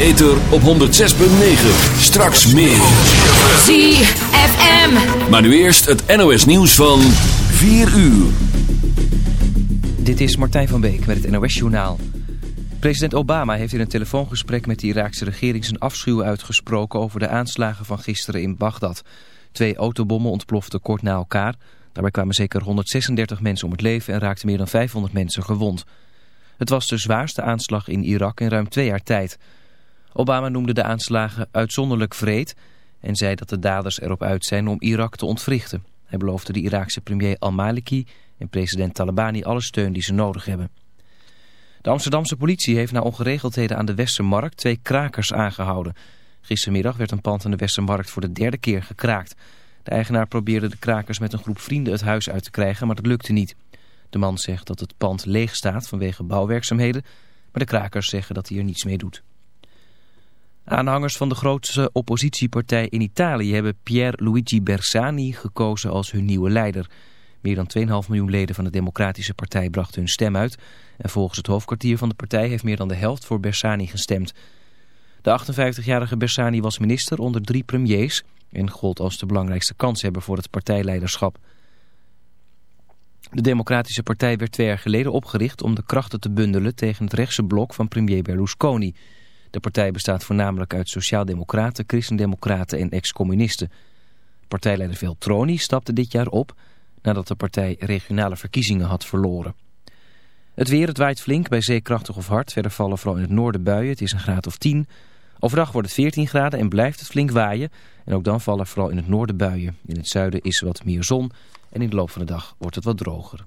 Ether op 106.9. Straks meer. ZFM. Maar nu eerst het NOS nieuws van 4 uur. Dit is Martijn van Beek met het NOS Journaal. President Obama heeft in een telefoongesprek met de Iraakse regering zijn afschuw uitgesproken over de aanslagen van gisteren in Bagdad. Twee autobommen ontploften kort na elkaar. Daarbij kwamen zeker 136 mensen om het leven en raakten meer dan 500 mensen gewond. Het was de zwaarste aanslag in Irak in ruim twee jaar tijd. Obama noemde de aanslagen uitzonderlijk vreed en zei dat de daders erop uit zijn om Irak te ontwrichten. Hij beloofde de Iraakse premier al-Maliki en president Talabani alle steun die ze nodig hebben. De Amsterdamse politie heeft na ongeregeldheden aan de Westermarkt twee krakers aangehouden. Gistermiddag werd een pand aan de Westermarkt voor de derde keer gekraakt. De eigenaar probeerde de krakers met een groep vrienden het huis uit te krijgen, maar dat lukte niet. De man zegt dat het pand leeg staat vanwege bouwwerkzaamheden, maar de krakers zeggen dat hij er niets mee doet. Aanhangers van de grootste oppositiepartij in Italië hebben Pier Luigi Bersani gekozen als hun nieuwe leider. Meer dan 2,5 miljoen leden van de Democratische Partij brachten hun stem uit. En volgens het hoofdkwartier van de partij heeft meer dan de helft voor Bersani gestemd. De 58-jarige Bersani was minister onder drie premiers en gold als de belangrijkste kanshebber voor het partijleiderschap. De Democratische Partij werd twee jaar geleden opgericht om de krachten te bundelen tegen het rechtse blok van premier Berlusconi... De partij bestaat voornamelijk uit sociaaldemocraten, christendemocraten en ex-communisten. Partijleider Veltroni stapte dit jaar op nadat de partij regionale verkiezingen had verloren. Het weer, het waait flink, bij zee krachtig of hard. Verder vallen vooral in het noorden buien, het is een graad of 10. Overdag wordt het 14 graden en blijft het flink waaien. En ook dan vallen vooral in het noorden buien. In het zuiden is wat meer zon en in de loop van de dag wordt het wat droger.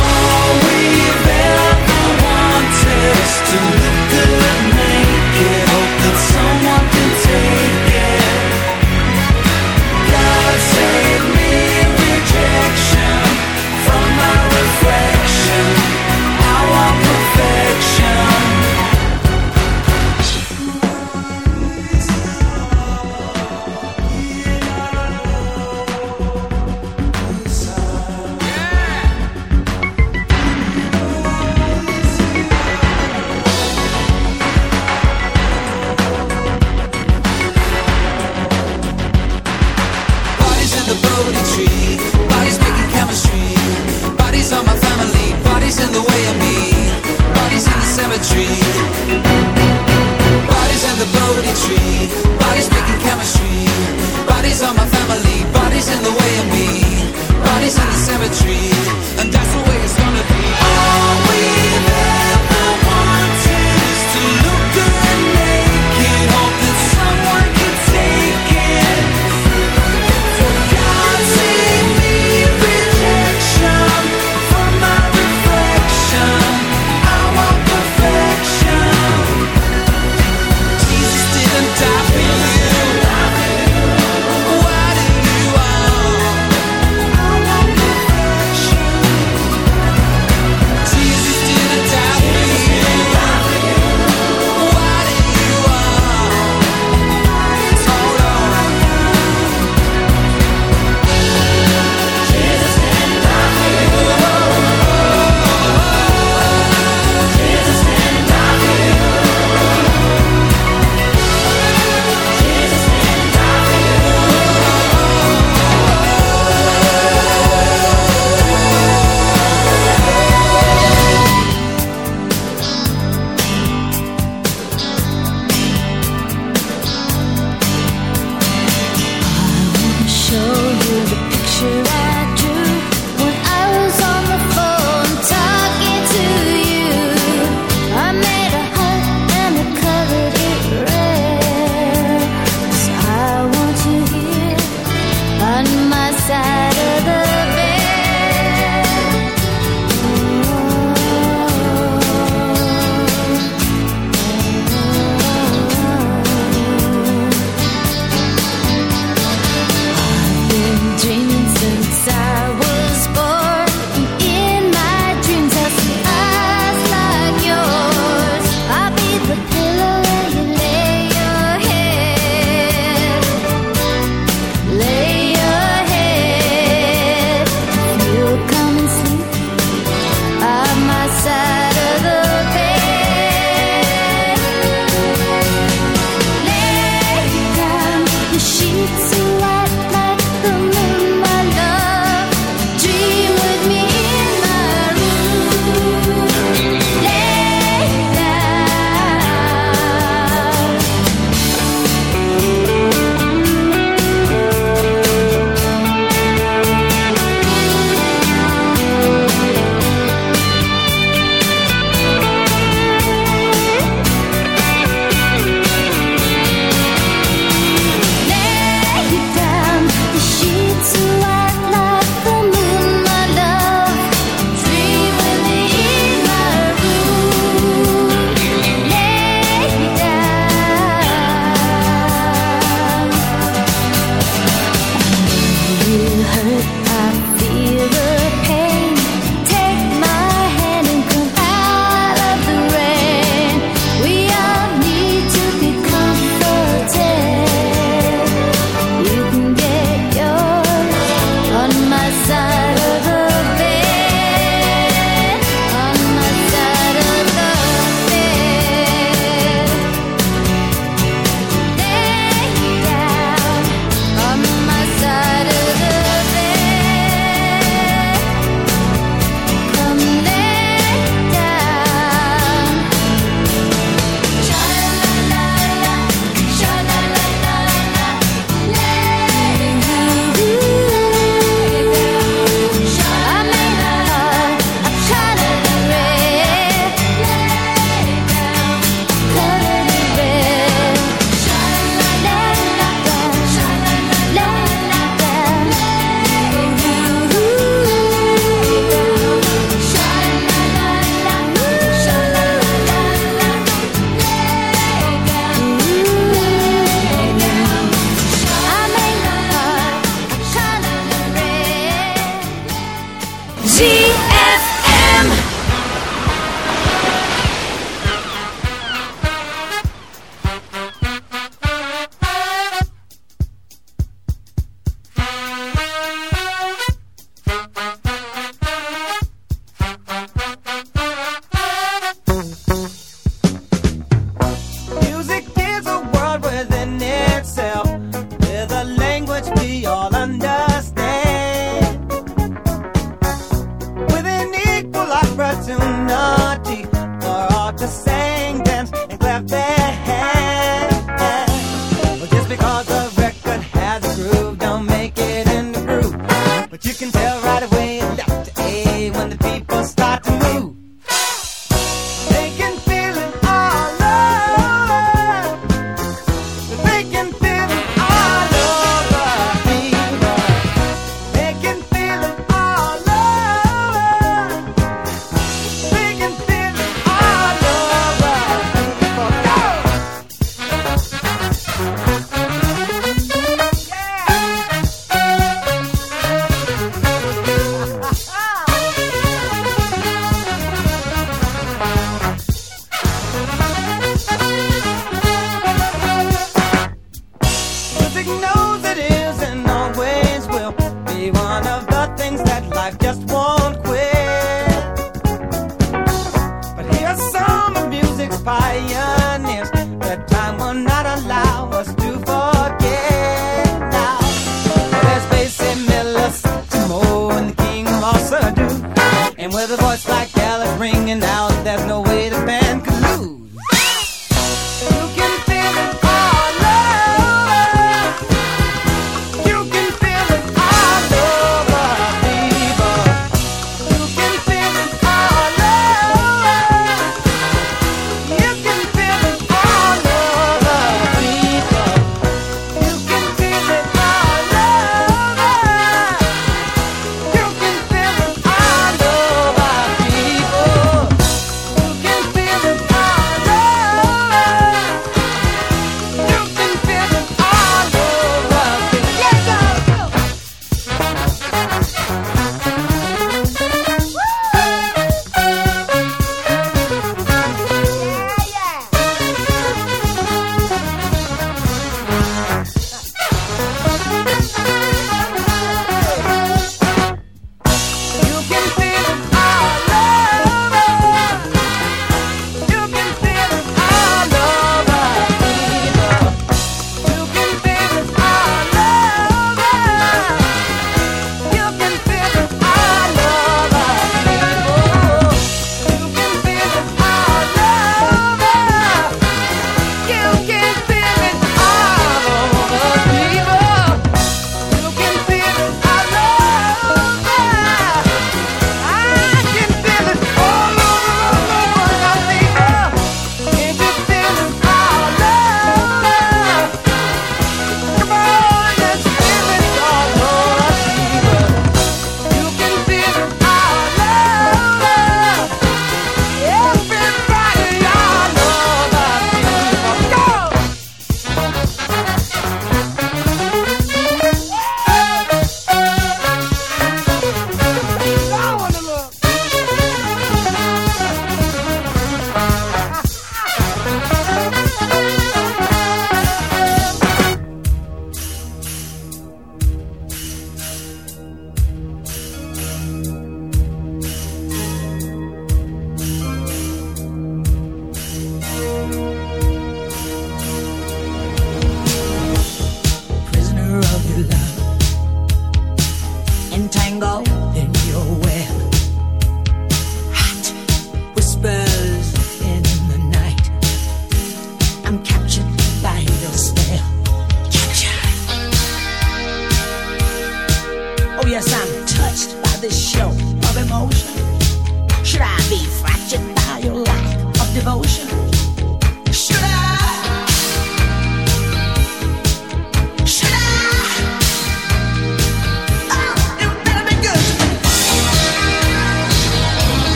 To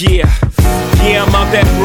Yeah, yeah, I'm out that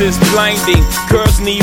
is blinding. Girls need